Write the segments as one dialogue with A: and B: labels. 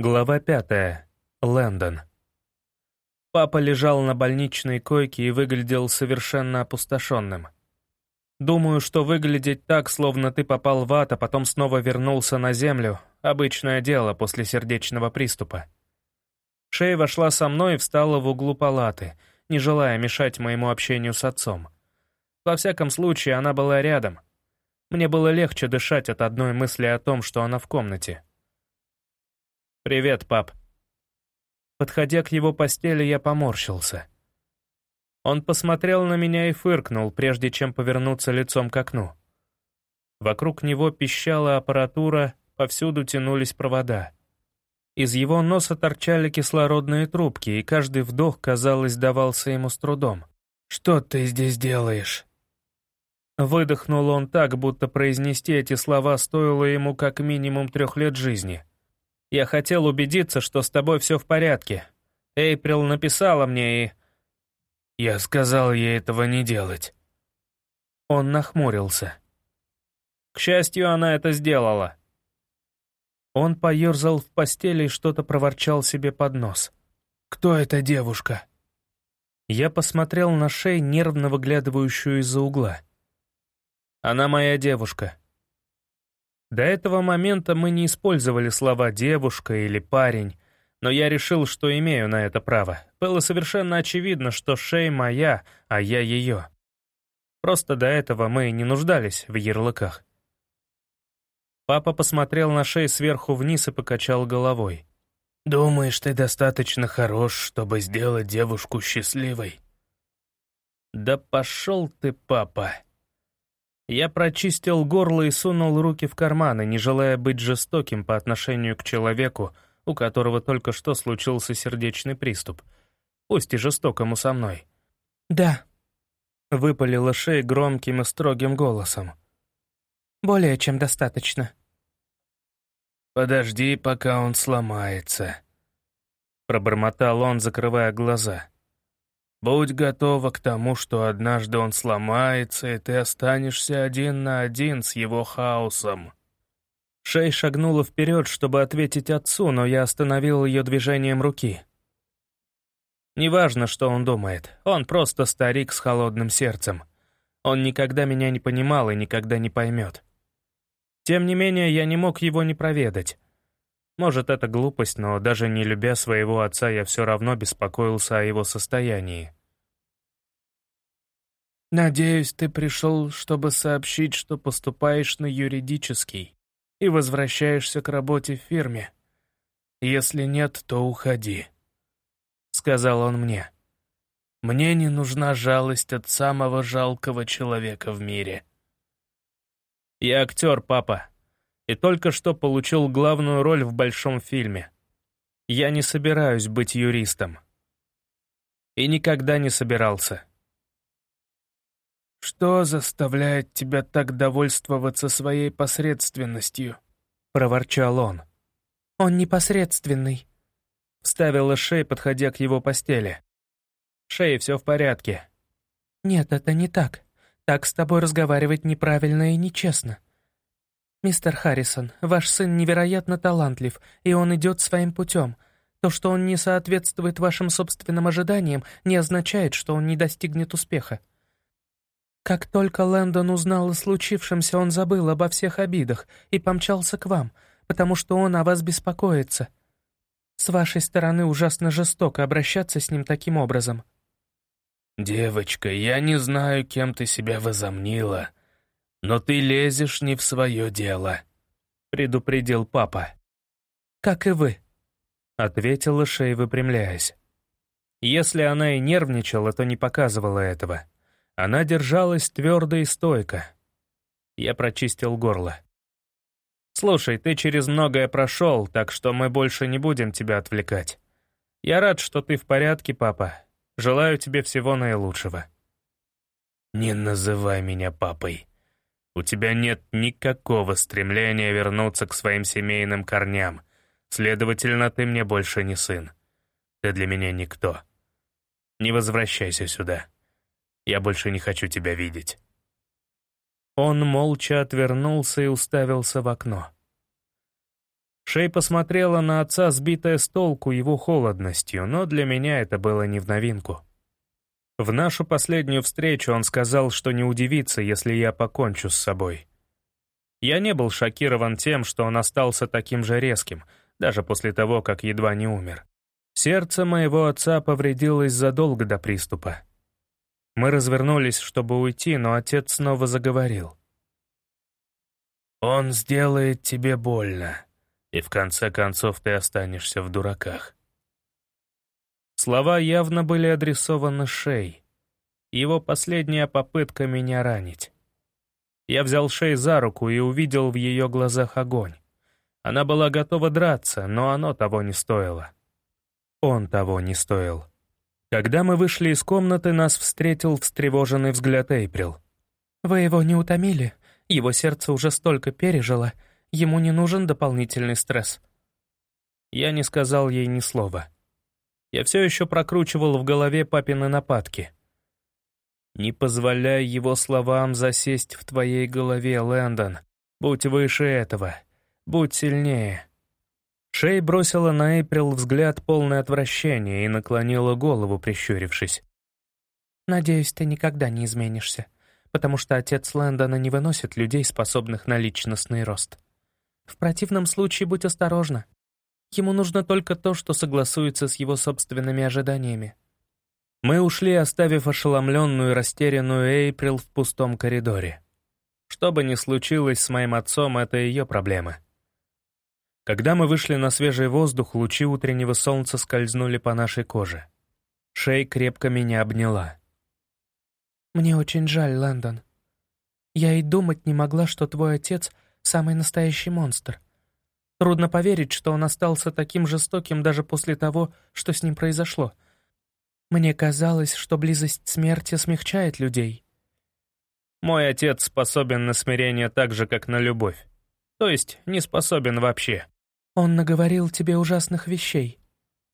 A: Глава пятая. Лэндон. Папа лежал на больничной койке и выглядел совершенно опустошенным. Думаю, что выглядеть так, словно ты попал в ад, а потом снова вернулся на землю — обычное дело после сердечного приступа. Шей вошла со мной и встала в углу палаты, не желая мешать моему общению с отцом. Во всяком случае, она была рядом. Мне было легче дышать от одной мысли о том, что она в комнате — «Привет, пап». Подходя к его постели, я поморщился. Он посмотрел на меня и фыркнул, прежде чем повернуться лицом к окну. Вокруг него пищала аппаратура, повсюду тянулись провода. Из его носа торчали кислородные трубки, и каждый вдох, казалось, давался ему с трудом. «Что ты здесь делаешь?» Выдохнул он так, будто произнести эти слова стоило ему как минимум трех лет жизни. Я хотел убедиться, что с тобой все в порядке. Эйприл написала мне и...» Я сказал ей этого не делать. Он нахмурился. К счастью, она это сделала. Он поерзал в постели и что-то проворчал себе под нос. «Кто эта девушка?» Я посмотрел на шею, нервно выглядывающую из-за угла. «Она моя девушка», до этого момента мы не использовали слова «девушка» или «парень», но я решил, что имею на это право. Было совершенно очевидно, что Шей моя, а я ее. Просто до этого мы не нуждались в ярлыках. Папа посмотрел на Шей сверху вниз и покачал головой. «Думаешь, ты достаточно хорош, чтобы сделать девушку счастливой?» «Да пошел ты, папа!» Я прочистил горло и сунул руки в карманы, не желая быть жестоким по отношению к человеку, у которого только что случился сердечный приступ. Пусть и жестокому со мной. «Да», — выпалила шея громким и строгим голосом. «Более чем достаточно».
B: «Подожди, пока он сломается», — пробормотал он, закрывая глаза. Будь готова к тому, что однажды он сломается, и ты останешься один на один с его хаосом».
A: Шей шагнула вперед, чтобы ответить отцу, но я остановил ее движением руки. Неважно, что он думает, он просто старик с холодным сердцем. Он никогда меня не понимал и никогда не поймет. Тем не менее, я не мог его не проведать. Может, это глупость, но даже не любя своего отца, я все равно беспокоился о его состоянии.
B: «Надеюсь, ты пришел, чтобы сообщить, что поступаешь на юридический и возвращаешься к работе в фирме. Если нет, то уходи», — сказал он мне. «Мне не нужна жалость от самого жалкого человека в мире».
A: «Я актер, папа», и только что получил главную роль в большом фильме. Я не собираюсь быть юристом. И никогда не собирался.
B: «Что заставляет тебя так довольствоваться своей посредственностью?»
A: — проворчал он.
C: «Он непосредственный», —
A: вставила Шей, подходя к его постели. «Шей, все в порядке».
C: «Нет, это не так. Так с тобой разговаривать неправильно и нечестно. «Мистер Харрисон, ваш сын невероятно талантлив, и он идет своим путем. То, что он не соответствует вашим собственным ожиданиям, не означает, что он не достигнет успеха. Как только Лэндон узнал о случившемся, он забыл обо всех обидах и помчался к вам, потому что он о вас беспокоится. С вашей стороны ужасно жестоко обращаться с ним таким образом».
B: «Девочка, я не знаю, кем ты себя возомнила», «Но ты лезешь не в свое дело», — предупредил папа.
C: «Как и вы», —
A: ответила Шей, выпрямляясь. Если она и нервничала, то не показывала этого. Она держалась твердо и стойко. Я прочистил горло. «Слушай, ты через многое прошел, так что мы больше не будем тебя отвлекать. Я рад, что ты в порядке, папа. Желаю тебе всего наилучшего».
B: «Не называй меня папой», у тебя нет никакого стремления вернуться к своим семейным корням. Следовательно, ты мне больше не сын. Ты для меня никто. Не возвращайся сюда. Я больше не хочу тебя видеть».
A: Он молча отвернулся и уставился в окно. Шей посмотрела на отца, сбитая с толку его холодностью, но для меня это было не в новинку. В нашу последнюю встречу он сказал, что не удивится, если я покончу с собой. Я не был шокирован тем, что он остался таким же резким, даже после того, как едва не умер. Сердце моего отца повредилось задолго до приступа. Мы развернулись, чтобы уйти, но отец снова заговорил. «Он сделает тебе больно, и в конце концов ты останешься в дураках». Слова явно были адресованы Шей. Его последняя попытка меня ранить. Я взял Шей за руку и увидел в ее глазах огонь. Она была готова драться, но оно того не стоило. Он того не стоил. Когда мы вышли из комнаты, нас встретил встревоженный взгляд Эйприл.
C: «Вы его не утомили? Его сердце уже столько пережило. Ему не нужен дополнительный стресс».
A: Я не сказал ей ни слова. Я все еще прокручивал в голове папины нападки. Не позволяй его словам засесть в твоей голове, Лэндон. Будь выше этого. Будь сильнее. Шей бросила на Эйприл взгляд полный отвращения и наклонила голову, прищурившись.
C: «Надеюсь, ты никогда не изменишься, потому что отец Лэндона не выносит людей, способных на личностный рост. В противном случае будь осторожна. Ему нужно только то, что согласуется с его собственными ожиданиями.
A: Мы ушли, оставив ошеломленную и растерянную Эйприл в пустом коридоре. Что бы ни случилось с моим отцом, это ее проблемы. Когда мы вышли на свежий воздух, лучи утреннего солнца скользнули по нашей коже. Шей крепко меня обняла.
C: «Мне очень жаль, Лэндон. Я и думать не могла, что твой отец — самый настоящий монстр. Трудно поверить, что он остался таким жестоким даже после того, что с ним произошло. Мне казалось, что близость смерти смягчает людей.
A: Мой отец способен на смирение так же, как на любовь. То есть не способен вообще.
C: Он наговорил тебе ужасных вещей.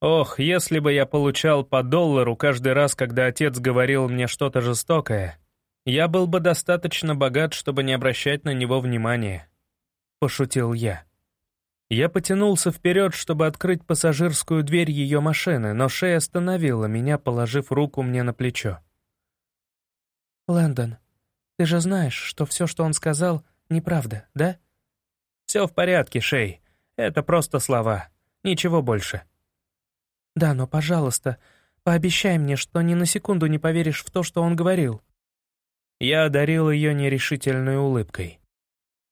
A: Ох, если бы я получал по доллару каждый раз, когда отец говорил мне что-то жестокое, я был бы достаточно богат, чтобы не обращать на него внимания. Пошутил я. Я потянулся вперед, чтобы открыть пассажирскую дверь ее машины, но шея остановила меня, положив руку мне на плечо.
C: «Лэндон, ты же знаешь, что все, что он сказал, неправда, да?»
A: «Все в порядке, Шей. Это просто слова. Ничего больше».
C: «Да, но, пожалуйста, пообещай мне, что ни на секунду не поверишь в то, что он говорил».
A: Я одарил ее нерешительной улыбкой.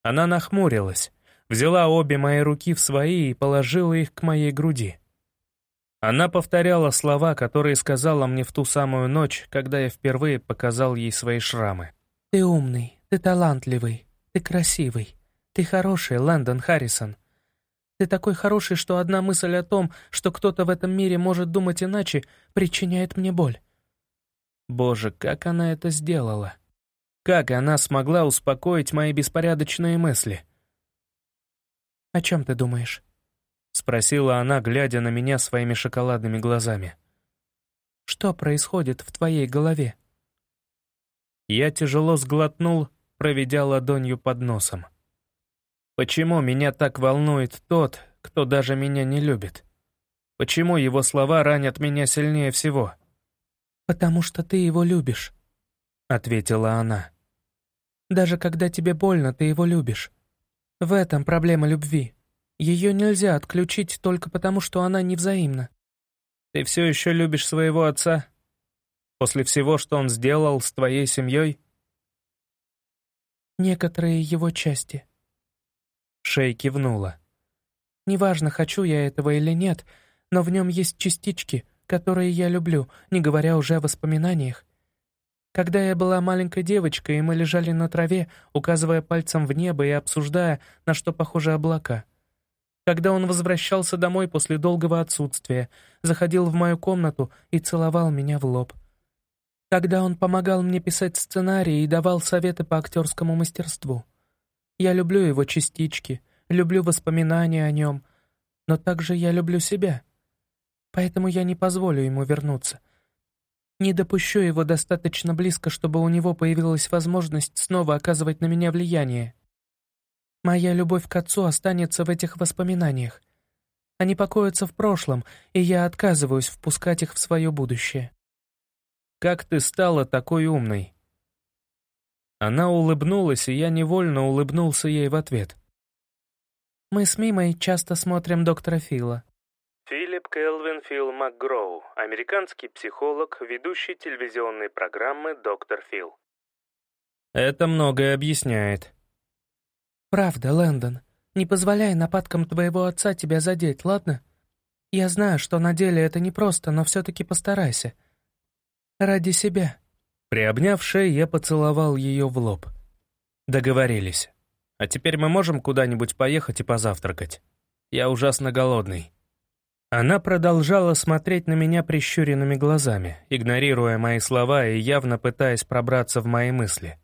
A: Она нахмурилась взяла обе мои руки в свои и положила их к моей груди. Она повторяла слова, которые сказала мне в ту самую ночь, когда я впервые показал ей свои шрамы.
C: «Ты умный, ты талантливый, ты красивый, ты хороший, Лэндон Харрисон. Ты такой хороший, что одна мысль о том, что кто-то в этом мире может думать иначе, причиняет мне боль».
A: Боже, как она это сделала! Как она смогла успокоить мои беспорядочные мысли?
C: «О чем ты думаешь?»
A: — спросила она, глядя на меня своими шоколадными глазами.
C: «Что происходит в твоей голове?»
A: Я тяжело сглотнул, проведя ладонью под носом. Почему меня так волнует тот, кто даже меня не любит? Почему его слова ранят меня сильнее всего?
C: «Потому что ты его любишь», — ответила она. «Даже когда тебе больно, ты его любишь. В этом проблема любви. Ее нельзя отключить только потому, что она невзаимна.
A: Ты все еще любишь своего отца? После всего, что он сделал с твоей семьей?
C: Некоторые его части.
A: Шей кивнула.
C: Неважно, хочу я этого или нет, но в нем есть частички, которые я люблю, не говоря уже о воспоминаниях. Когда я была маленькой девочкой, и мы лежали на траве, указывая пальцем в небо и обсуждая, на что похожи облака. Когда он возвращался домой после долгого отсутствия, заходил в мою комнату и целовал меня в лоб. Когда он помогал мне писать сценарии и давал советы по актерскому мастерству. Я люблю его частички, люблю воспоминания о нем, но также я люблю себя. Поэтому я не позволю ему вернуться. Не допущу его достаточно близко, чтобы у него появилась возможность снова оказывать на меня влияние. Моя любовь к отцу останется в этих воспоминаниях. Они покоятся в прошлом, и я отказываюсь впускать их в свое будущее.
A: Как ты стала такой умной?» Она улыбнулась, и я невольно улыбнулся ей в ответ.
C: «Мы с Мимой часто смотрим доктора Фила».
A: Филипп Келвин Фил МакГроу, американский психолог, ведущий телевизионной программы «Доктор Фил». Это многое объясняет.
C: «Правда, Лэндон. Не позволяй нападкам твоего отца тебя задеть, ладно? Я знаю, что на деле это непросто, но все-таки постарайся. Ради себя».
A: Приобняв шею, я поцеловал ее в лоб. Договорились. А теперь мы можем куда-нибудь поехать и позавтракать? Я ужасно голодный. Она продолжала смотреть на меня прищуренными глазами, игнорируя мои слова и явно пытаясь пробраться в мои мысли.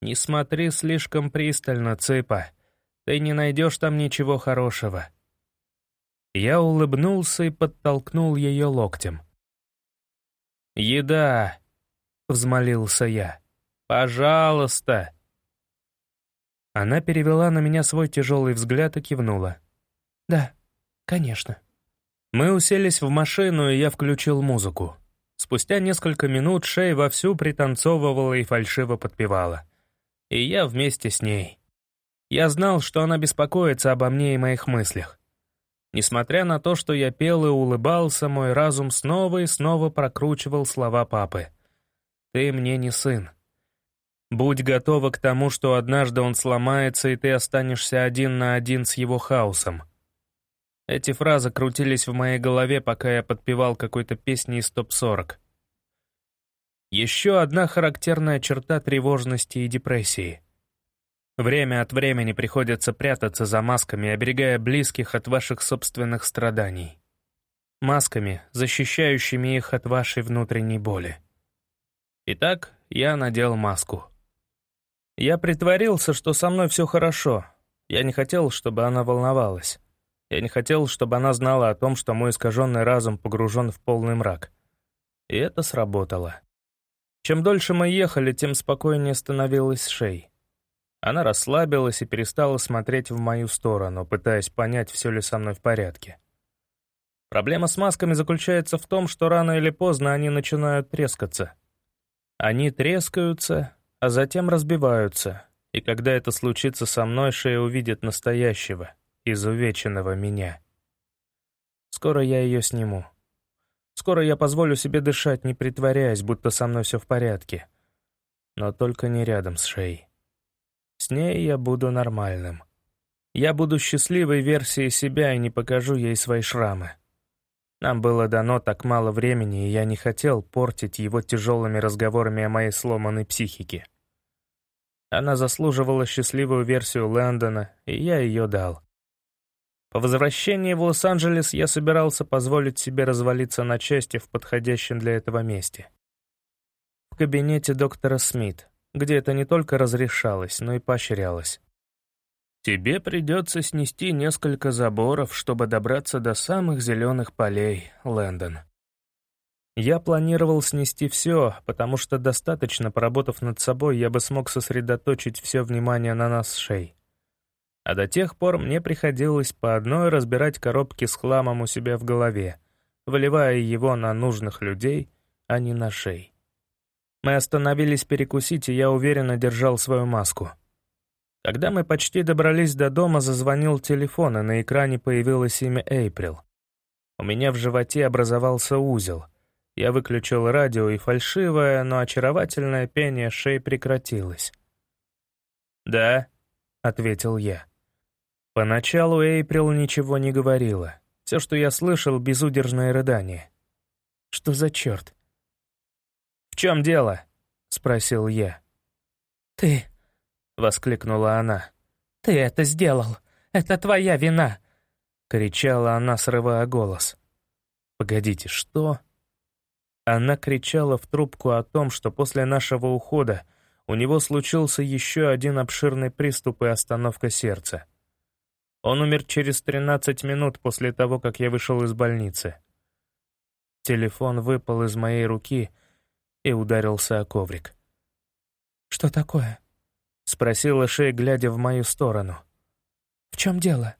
A: «Не смотри слишком пристально, цыпа. Ты не найдешь там ничего хорошего». Я улыбнулся и подтолкнул ее локтем. «Еда!» — взмолился я. «Пожалуйста!» Она перевела на меня свой тяжелый взгляд и кивнула.
C: «Да, конечно».
A: Мы уселись в машину, и я включил музыку. Спустя несколько минут Шей вовсю пританцовывала и фальшиво подпевала. И я вместе с ней. Я знал, что она беспокоится обо мне и моих мыслях. Несмотря на то, что я пел и улыбался, мой разум снова и снова прокручивал слова папы. «Ты мне не сын. Будь готова к тому, что однажды он сломается, и ты останешься один на один с его хаосом». Эти фразы крутились в моей голове, пока я подпевал какой-то песни из топ-40. Еще одна характерная черта тревожности и депрессии. Время от времени приходится прятаться за масками, оберегая близких от ваших собственных страданий. Масками, защищающими их от вашей внутренней боли. Итак, я надел маску. Я притворился, что со мной все хорошо. Я не хотел, чтобы она волновалась. Я не хотел, чтобы она знала о том, что мой искаженный разум погружен в полный мрак. И это сработало. Чем дольше мы ехали, тем спокойнее становилась Шей. Она расслабилась и перестала смотреть в мою сторону, пытаясь понять, все ли со мной в порядке. Проблема с масками заключается в том, что рано или поздно они начинают трескаться. Они трескаются, а затем разбиваются, и когда это случится со мной, шея увидит настоящего, изувеченного меня. Скоро я ее сниму. Скоро я позволю себе дышать, не притворяясь, будто со мной все в порядке. Но только не рядом с шеей. С ней я буду нормальным. Я буду счастливой версией себя и не покажу ей свои шрамы. Нам было дано так мало времени, и я не хотел портить его тяжелыми разговорами о моей сломанной психике. Она заслуживала счастливую версию Лэндона, и я ее дал. По возвращении в Лос-Анджелес я собирался позволить себе развалиться на части в подходящем для этого месте. В кабинете доктора Смит, где это не только разрешалось, но и поощрялось. Тебе придется снести несколько заборов, чтобы добраться до самых зеленых полей, Лэндон. Я планировал снести все, потому что достаточно поработав над собой, я бы смог сосредоточить все внимание на нас с Шей. А до тех пор мне приходилось по одной разбирать коробки с хламом у себя в голове, выливая его на нужных людей, а не на Шей. Мы остановились перекусить, и я уверенно держал свою маску. Когда мы почти добрались до дома, зазвонил телефон, и на экране появилось имя Эйприл. У меня в животе образовался узел. Я выключил радио, и фальшивое, но очаровательное пение шеи прекратилось. «Да», — ответил я. Поначалу Эйприл ничего не говорила. Все, что я слышал, — безудержное рыдание. Что за черт? «В чем дело?» — спросил я.
C: «Ты...» — воскликнула она. «Ты это сделал! Это твоя вина!» — кричала она, срывая голос.
A: «Погодите, что?» Она кричала в трубку о том, что после нашего ухода у него случился еще один обширный приступ и остановка сердца. Он умер через 13 минут после того, как я вышел из больницы. Телефон выпал из моей руки — и ударился о коврик.
C: «Что такое?»
A: — спросила Шей, глядя в мою сторону.
C: «В чем дело?»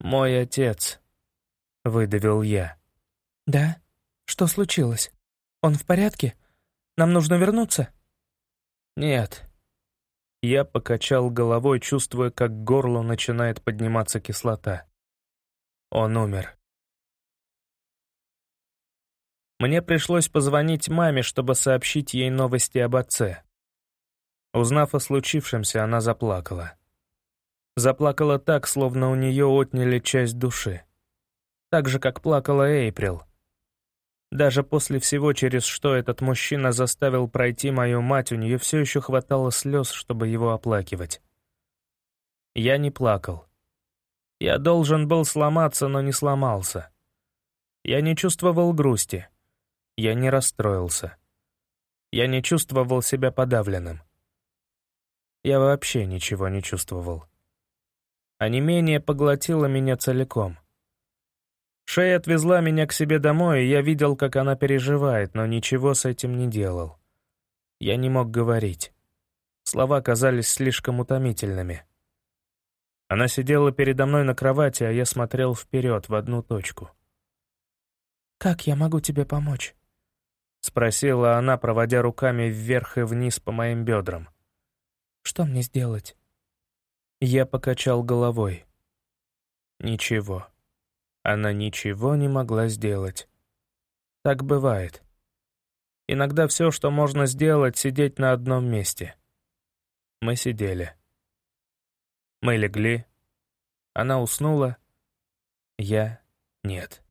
A: «Мой отец», — выдавил я.
C: «Да? Что случилось? Он в порядке? Нам нужно вернуться?»
A: «Нет». Я покачал головой, чувствуя, как к горлу начинает подниматься кислота. Он умер. Мне пришлось позвонить маме, чтобы сообщить ей новости об отце. Узнав о случившемся, она заплакала. Заплакала так, словно у нее отняли часть души. Так же, как плакала Эйприл. Даже после всего, через что этот мужчина заставил пройти мою мать, у нее все еще хватало слез, чтобы его оплакивать. Я не плакал. Я должен был сломаться, но не сломался. Я не чувствовал грусти. Я не расстроился. Я не чувствовал себя подавленным. Я вообще ничего не чувствовал. А не менее поглотило меня целиком — Шея отвезла меня к себе домой, и я видел, как она переживает, но ничего с этим не делал. Я не мог говорить. Слова казались слишком утомительными. Она сидела передо мной на кровати, а я смотрел вперед в одну точку.
C: «Как я могу тебе помочь?»
A: — спросила она, проводя руками вверх и вниз по моим бедрам.
C: «Что мне сделать?»
A: Я покачал головой. «Ничего». Она ничего не могла сделать. Так бывает. Иногда все, что можно сделать, сидеть на одном месте. Мы сидели. Мы легли. Она уснула. Я — нет.